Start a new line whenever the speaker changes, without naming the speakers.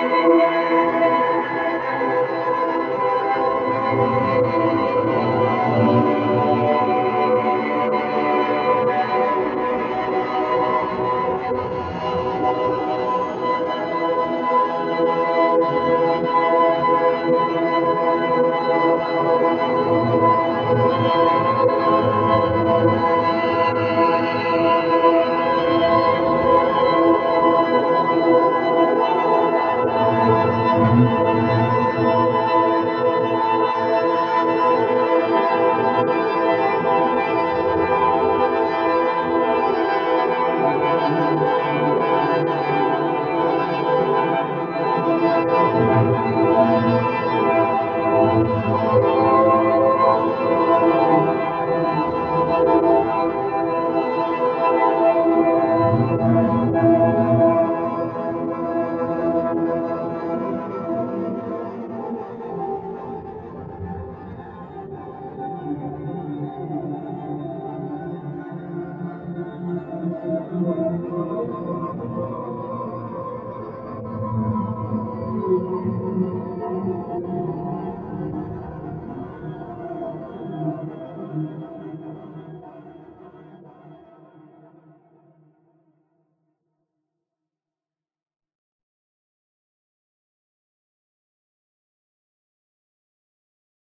Música